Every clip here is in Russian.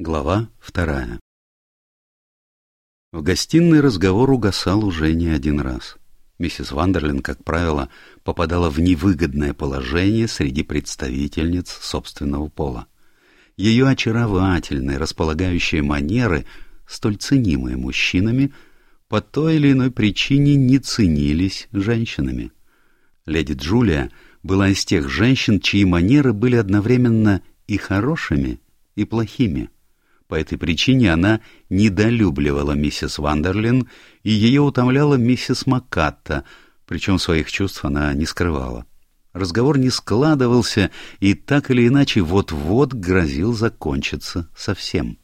Глава вторая В гостиной разговор угасал уже не один раз. Миссис Вандерлин, как правило, попадала в невыгодное положение среди представительниц собственного пола. Ее очаровательные, располагающие манеры, столь ценимые мужчинами, по той или иной причине не ценились женщинами. Леди Джулия была из тех женщин, чьи манеры были одновременно и хорошими, и плохими. По этой причине она недолюбливала миссис Вандерлин, и ее утомляла миссис Маккатта, причем своих чувств она не скрывала. Разговор не складывался, и так или иначе вот-вот грозил закончиться совсем.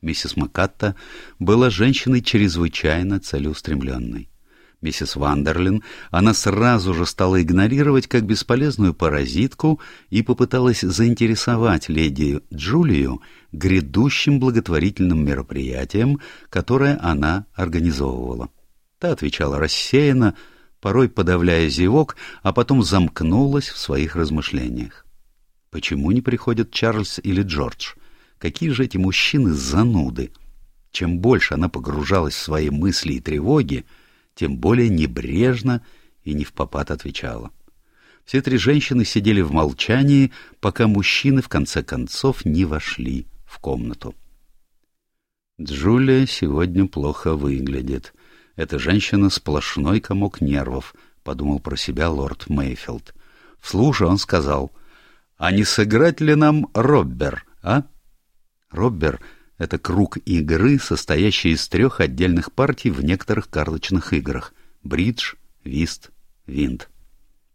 Миссис Маккатта была женщиной чрезвычайно целеустремленной миссис Вандерлин, она сразу же стала игнорировать как бесполезную паразитку и попыталась заинтересовать леди Джулию грядущим благотворительным мероприятием, которое она организовывала. Та отвечала рассеянно, порой подавляя зевок, а потом замкнулась в своих размышлениях. Почему не приходят Чарльз или Джордж? Какие же эти мужчины зануды? Чем больше она погружалась в свои мысли и тревоги, тем более небрежно и не в попад отвечала. Все три женщины сидели в молчании, пока мужчины в конце концов не вошли в комнату. «Джулия сегодня плохо выглядит. Эта женщина сплошной комок нервов», — подумал про себя лорд Мейфилд. Вслух он сказал, «А не сыграть ли нам Роббер, а?» Роббер это круг игры, состоящий из трех отдельных партий в некоторых карточных играх — бридж, вист, винт.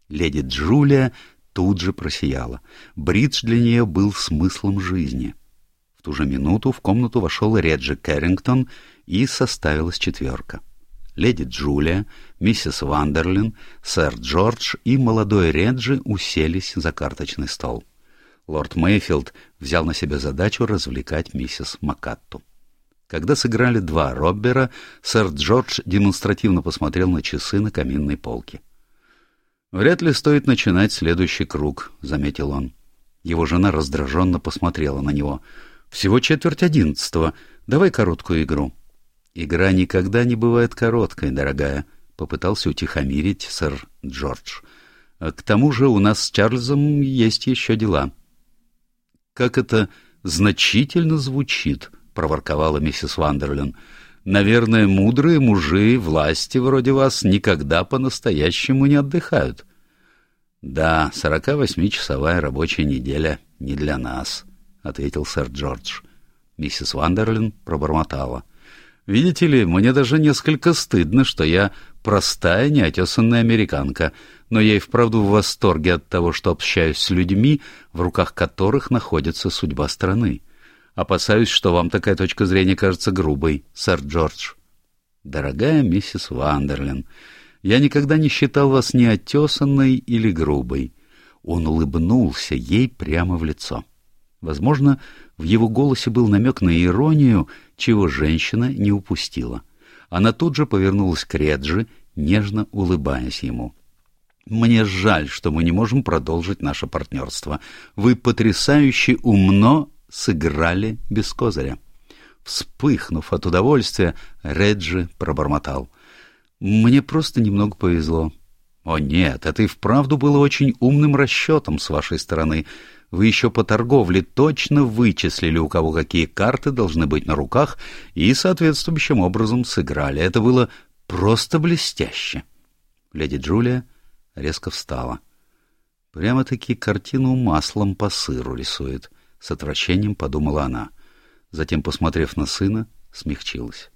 Леди Джулия тут же просияла. Бридж для нее был смыслом жизни. В ту же минуту в комнату вошел Реджи Кэррингтон и составилась четверка. Леди Джулия, миссис Вандерлин, сэр Джордж и молодой Реджи уселись за карточный стол. Лорд Мейфилд взял на себя задачу развлекать миссис Макатту. Когда сыграли два Роббера, сэр Джордж демонстративно посмотрел на часы на каминной полке. «Вряд ли стоит начинать следующий круг», — заметил он. Его жена раздраженно посмотрела на него. «Всего четверть одиннадцатого. Давай короткую игру». «Игра никогда не бывает короткой, дорогая», — попытался утихомирить сэр Джордж. «К тому же у нас с Чарльзом есть еще дела». «Как это значительно звучит», — проворковала миссис Вандерлин. «Наверное, мудрые мужи власти вроде вас никогда по-настоящему не отдыхают». «Да, сорока восьмичасовая рабочая неделя не для нас», — ответил сэр Джордж. Миссис Вандерлин пробормотала. «Видите ли, мне даже несколько стыдно, что я простая, неотесанная американка, но я и вправду в восторге от того, что общаюсь с людьми, в руках которых находится судьба страны. Опасаюсь, что вам такая точка зрения кажется грубой, сэр Джордж. Дорогая миссис Вандерлин, я никогда не считал вас неотесанной или грубой. Он улыбнулся ей прямо в лицо. Возможно, в его голосе был намек на иронию, чего женщина не упустила. Она тут же повернулась к Реджи, нежно улыбаясь ему. Мне жаль, что мы не можем продолжить наше партнерство. Вы потрясающе умно сыграли без козыря. Вспыхнув от удовольствия, Реджи пробормотал. «Мне просто немного повезло». «О нет, это и вправду было очень умным расчетом с вашей стороны. Вы еще по торговле точно вычислили, у кого какие карты должны быть на руках, и соответствующим образом сыграли. Это было просто блестяще». Леди Джулия резко встала. Прямо-таки картину маслом по сыру рисует, с отвращением подумала она. Затем, посмотрев на сына, смягчилась.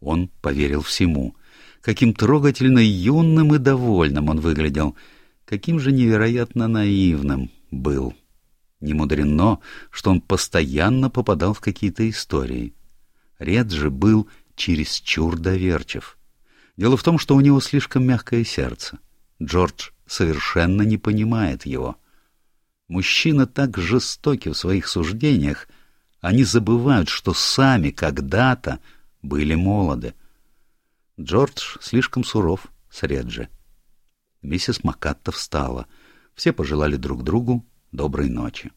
Он поверил всему. Каким трогательно юным и довольным он выглядел. Каким же невероятно наивным был. Не мудрено, что он постоянно попадал в какие-то истории. Реджи был чересчур доверчив. Дело в том, что у него слишком мягкое сердце. Джордж совершенно не понимает его. Мужчины так жестоки в своих суждениях, они забывают, что сами когда-то были молоды. Джордж слишком суров с Реджи. Миссис Макатта встала. Все пожелали друг другу доброй ночи.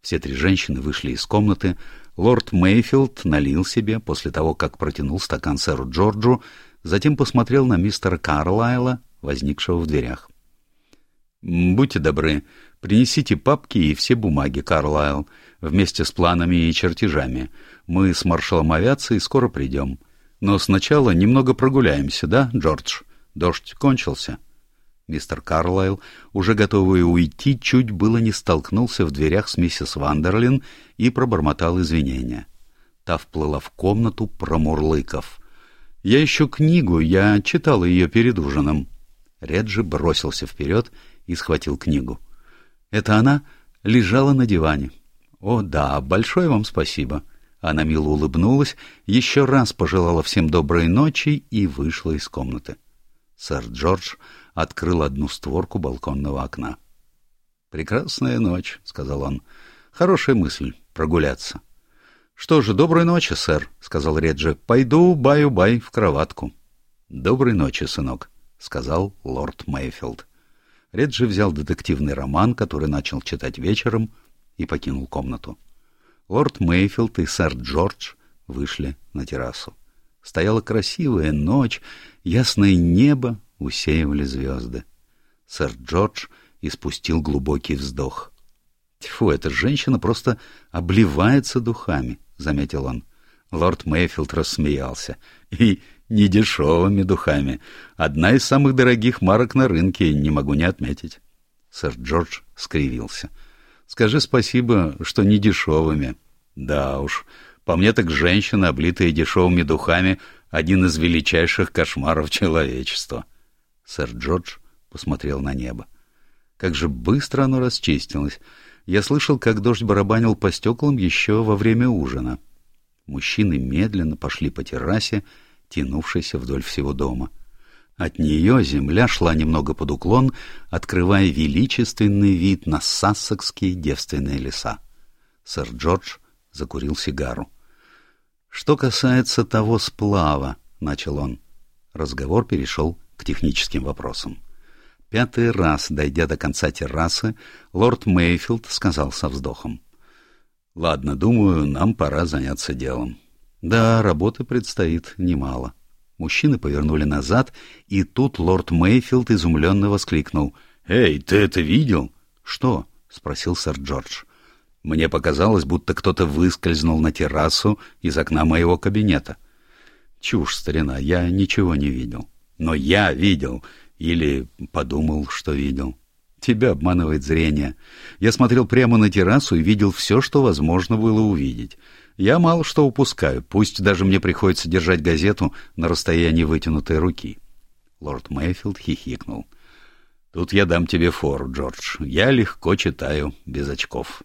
Все три женщины вышли из комнаты. Лорд Мейфилд налил себе после того, как протянул стакан сэру Джорджу, затем посмотрел на мистера Карлайла, возникшего в дверях. «Будьте добры, принесите папки и все бумаги, Карлайл, вместе с планами и чертежами. Мы с маршалом авиации скоро придем. Но сначала немного прогуляемся, да, Джордж? Дождь кончился». Мистер Карлайл, уже готовый уйти, чуть было не столкнулся в дверях с миссис Вандерлин и пробормотал извинения. Та вплыла в комнату, промурлыков. «Я ищу книгу, я читал ее перед ужином». Реджи бросился вперед и схватил книгу. Это она лежала на диване. «О, да, большое вам спасибо». Она мило улыбнулась, еще раз пожелала всем доброй ночи и вышла из комнаты. Сэр Джордж открыл одну створку балконного окна. «Прекрасная ночь», — сказал он. «Хорошая мысль — прогуляться». «Что же, доброй ночи, сэр», — сказал Реджи. «Пойду баю-бай в кроватку». «Доброй ночи, сынок», — сказал лорд Мейфилд. Реджи взял детективный роман, который начал читать вечером, и покинул комнату. Лорд Мейфилд и сэр Джордж вышли на террасу. Стояла красивая ночь, ясное небо усеивали звезды. Сэр Джордж испустил глубокий вздох. «Тьфу, эта женщина просто обливается духами», — заметил он. Лорд Мейфилд рассмеялся. «И недешевыми духами. Одна из самых дорогих марок на рынке, не могу не отметить. Сэр Джордж скривился. Скажи спасибо, что не дешевыми. Да уж, по мне так женщина, облитая дешевыми духами, один из величайших кошмаров человечества. Сэр Джордж посмотрел на небо. Как же быстро оно расчистилось. Я слышал, как дождь барабанил по стеклам еще во время ужина. Мужчины медленно пошли по террасе, тянувшейся вдоль всего дома. От нее земля шла немного под уклон, открывая величественный вид на сассекские девственные леса. Сэр Джордж закурил сигару. «Что касается того сплава», — начал он. Разговор перешел к техническим вопросам. Пятый раз, дойдя до конца террасы, лорд Мейфилд сказал со вздохом. «Ладно, думаю, нам пора заняться делом. Да, работы предстоит немало. Мужчины повернули назад, и тут лорд Мейфилд изумленно воскликнул. «Эй, ты это видел?» «Что?» — спросил сэр Джордж. «Мне показалось, будто кто-то выскользнул на террасу из окна моего кабинета». «Чушь, старина, я ничего не видел». «Но я видел, или подумал, что видел». «Тебя обманывает зрение. Я смотрел прямо на террасу и видел все, что возможно было увидеть». Я мало что упускаю, пусть даже мне приходится держать газету на расстоянии вытянутой руки. Лорд Мэйфилд хихикнул. Тут я дам тебе фору, Джордж. Я легко читаю, без очков.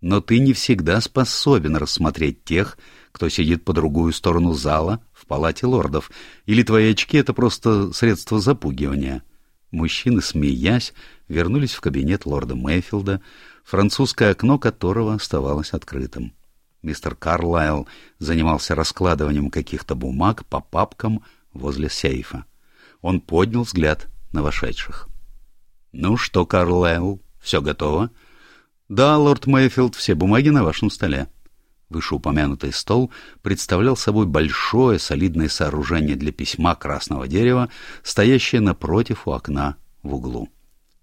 Но ты не всегда способен рассмотреть тех, кто сидит по другую сторону зала в палате лордов, или твои очки — это просто средство запугивания. Мужчины, смеясь, вернулись в кабинет лорда Мэйфилда, французское окно которого оставалось открытым. Мистер Карлайл занимался раскладыванием каких-то бумаг по папкам возле сейфа. Он поднял взгляд на вошедших. — Ну что, Карлайл, все готово? — Да, лорд Мэйфилд, все бумаги на вашем столе. Вышеупомянутый стол представлял собой большое солидное сооружение для письма красного дерева, стоящее напротив у окна в углу.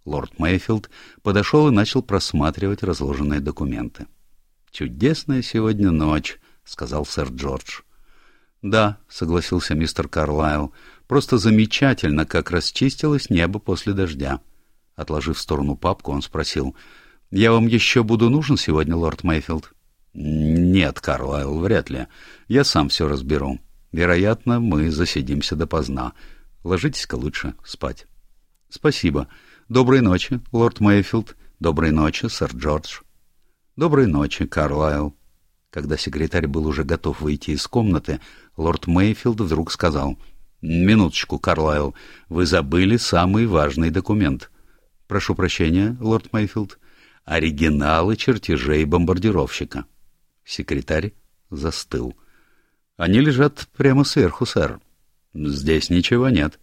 Лорд Мэйфилд подошел и начал просматривать разложенные документы. «Чудесная сегодня ночь», — сказал сэр Джордж. «Да», — согласился мистер Карлайл, — «просто замечательно, как расчистилось небо после дождя». Отложив в сторону папку, он спросил, «Я вам еще буду нужен сегодня, лорд Мейфилд?» «Нет, Карлайл, вряд ли. Я сам все разберу. Вероятно, мы засидимся допоздна. Ложитесь-ка лучше спать». «Спасибо. Доброй ночи, лорд Мейфилд. Доброй ночи, сэр Джордж». «Доброй ночи, Карлайл». Когда секретарь был уже готов выйти из комнаты, лорд Мейфилд вдруг сказал, «Минуточку, Карлайл, вы забыли самый важный документ». «Прошу прощения, лорд Мейфилд. Оригиналы чертежей бомбардировщика». Секретарь застыл. «Они лежат прямо сверху, сэр». «Здесь ничего нет.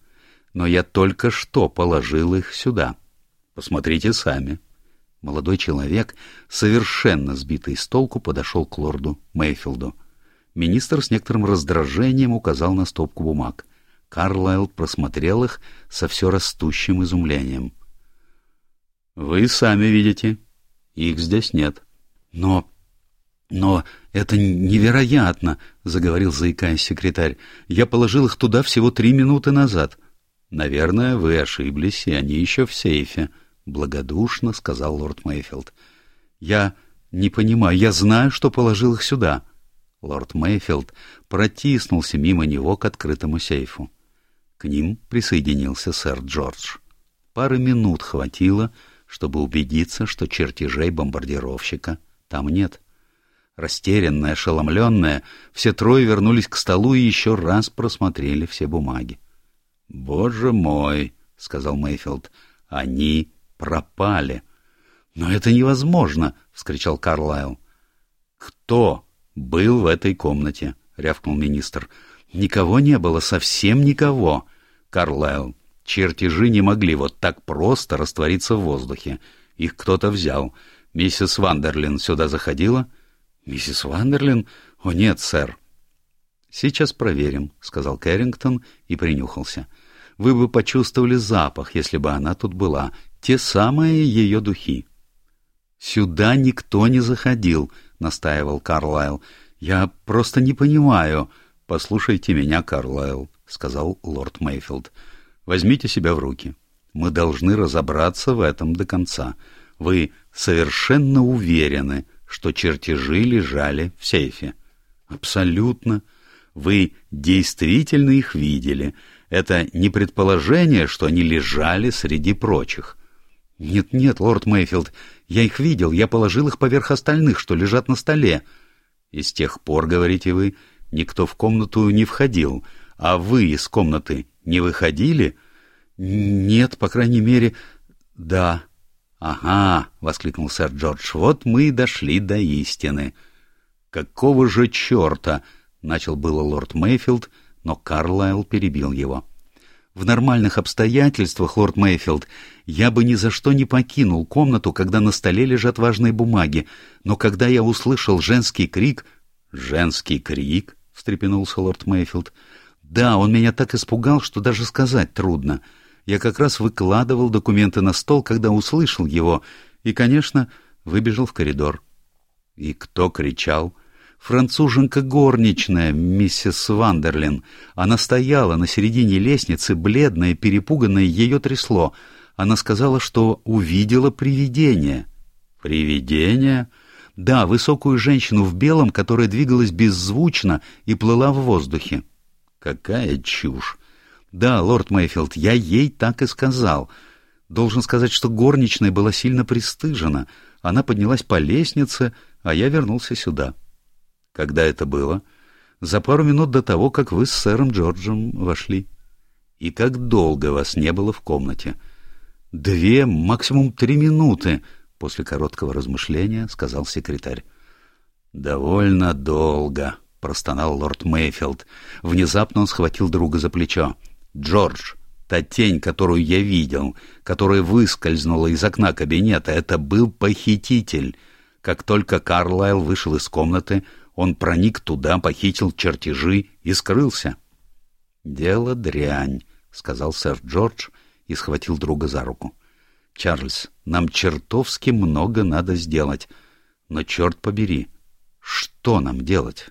Но я только что положил их сюда. Посмотрите сами». Молодой человек, совершенно сбитый с толку, подошел к лорду Мейфилду. Министр с некоторым раздражением указал на стопку бумаг. Карлайл просмотрел их со все растущим изумлением. — Вы сами видите. Их здесь нет. — Но... но это невероятно, — заговорил, заикаясь секретарь. — Я положил их туда всего три минуты назад. — Наверное, вы ошиблись, и они еще в сейфе, — благодушно сказал лорд Мейфилд. — Я не понимаю, я знаю, что положил их сюда. Лорд Мейфилд протиснулся мимо него к открытому сейфу. К ним присоединился сэр Джордж. Пары минут хватило, чтобы убедиться, что чертежей бомбардировщика там нет. Растерянные, ошеломленные, все трое вернулись к столу и еще раз просмотрели все бумаги. — Боже мой! — сказал Мейфилд. — Они пропали. — Но это невозможно! — вскричал Карлайл. — Кто был в этой комнате? — рявкнул министр. — Никого не было, совсем никого. Карлайл, чертежи не могли вот так просто раствориться в воздухе. Их кто-то взял. Миссис Вандерлин сюда заходила? — Миссис Вандерлин? О, нет, сэр. — Сейчас проверим, — сказал Кэррингтон и принюхался. — Вы бы почувствовали запах, если бы она тут была. Те самые ее духи. — Сюда никто не заходил, — настаивал Карлайл. — Я просто не понимаю. — Послушайте меня, Карлайл, — сказал лорд Мейфилд. — Возьмите себя в руки. Мы должны разобраться в этом до конца. Вы совершенно уверены, что чертежи лежали в сейфе? — Абсолютно. Вы действительно их видели. Это не предположение, что они лежали среди прочих. «Нет-нет, лорд Мейфилд, я их видел, я положил их поверх остальных, что лежат на столе». «И с тех пор, говорите вы, никто в комнату не входил, а вы из комнаты не выходили?» «Нет, по крайней мере, да». «Ага», — воскликнул сэр Джордж, — «вот мы и дошли до истины». «Какого же черта?» — начал было лорд Мейфилд, но Карлайл перебил его. В нормальных обстоятельствах, лорд Мейфилд, я бы ни за что не покинул комнату, когда на столе лежат важные бумаги, но когда я услышал женский крик... — Женский крик? — встрепенулся лорд Мейфилд. — Да, он меня так испугал, что даже сказать трудно. Я как раз выкладывал документы на стол, когда услышал его, и, конечно, выбежал в коридор. — И кто кричал? — Француженка горничная, миссис Вандерлин. Она стояла на середине лестницы, бледная, перепуганная, ее трясло. Она сказала, что увидела привидение. Привидение? Да, высокую женщину в белом, которая двигалась беззвучно и плыла в воздухе. Какая чушь! Да, лорд Мейфилд, я ей так и сказал. Должен сказать, что горничная была сильно пристыжена. Она поднялась по лестнице, а я вернулся сюда. — когда это было? За пару минут до того, как вы с сэром Джорджем вошли. И как долго вас не было в комнате? Две, максимум три минуты, после короткого размышления сказал секретарь. Довольно долго, простонал лорд Мейфилд. Внезапно он схватил друга за плечо. Джордж, та тень, которую я видел, которая выскользнула из окна кабинета, это был похититель. Как только Карлайл вышел из комнаты, он проник туда, похитил чертежи и скрылся. — Дело дрянь, — сказал сэр Джордж и схватил друга за руку. — Чарльз, нам чертовски много надо сделать. Но, черт побери, что нам делать?